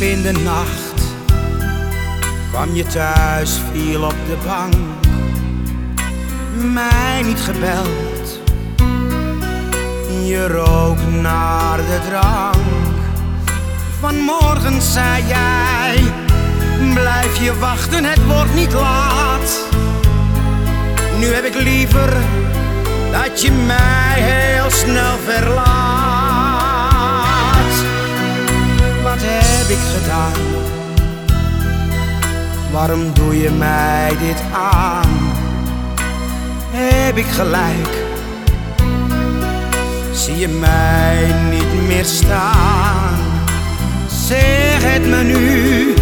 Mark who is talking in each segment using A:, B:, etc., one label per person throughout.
A: In de nacht kwam je thuis, viel op de bank. Mij niet gebeld, je rook naar de drank. Vanmorgen zei jij, blijf je wachten, het wordt niet laat. Nu heb ik liever dat je mij heel snel verlaat. Waarom doe je mij dit aan? Heb ik gelijk? Zie je mij niet meer staan? Zeg het me nu,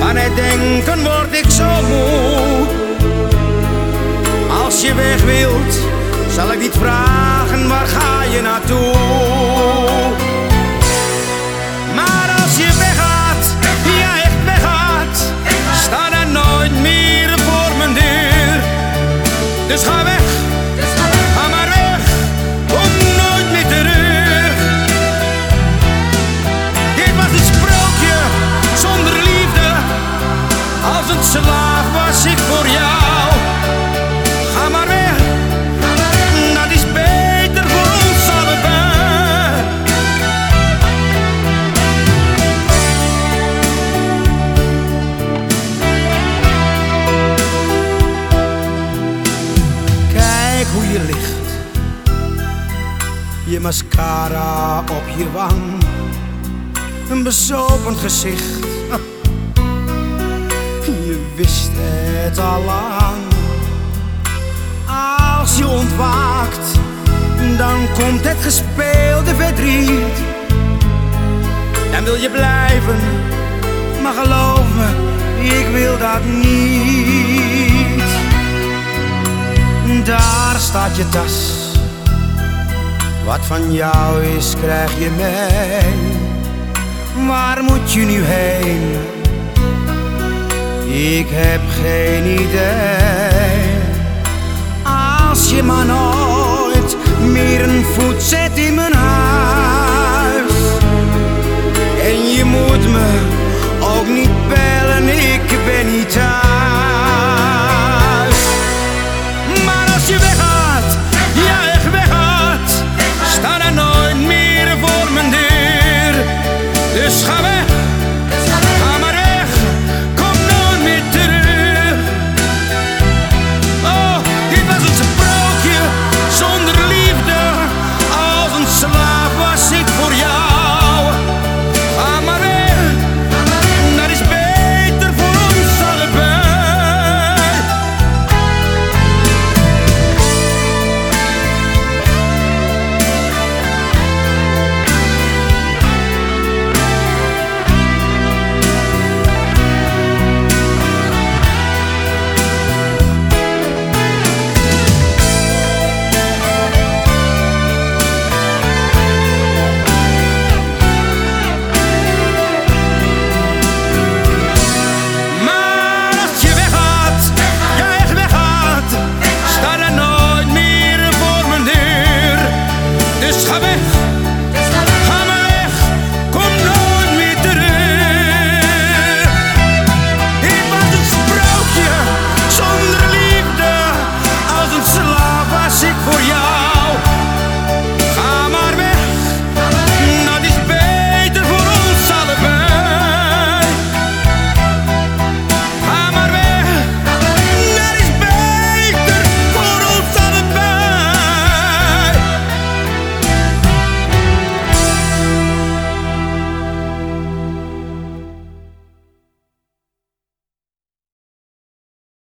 A: van het denken word ik zo moe. Als je weg wilt, zal ik niet vragen waar ga je naartoe. Dus ga je mascara op je wang, een bezopen gezicht. Je wist het al lang. Als je ontwaakt, dan komt het gespeelde verdriet. Dan wil je blijven, maar geloof me, ik wil dat niet. Daar staat je tas, wat van jou is, krijg je mee. Waar moet je nu heen? Ik heb geen idee. Als je maar nooit meer een voet zet in mijn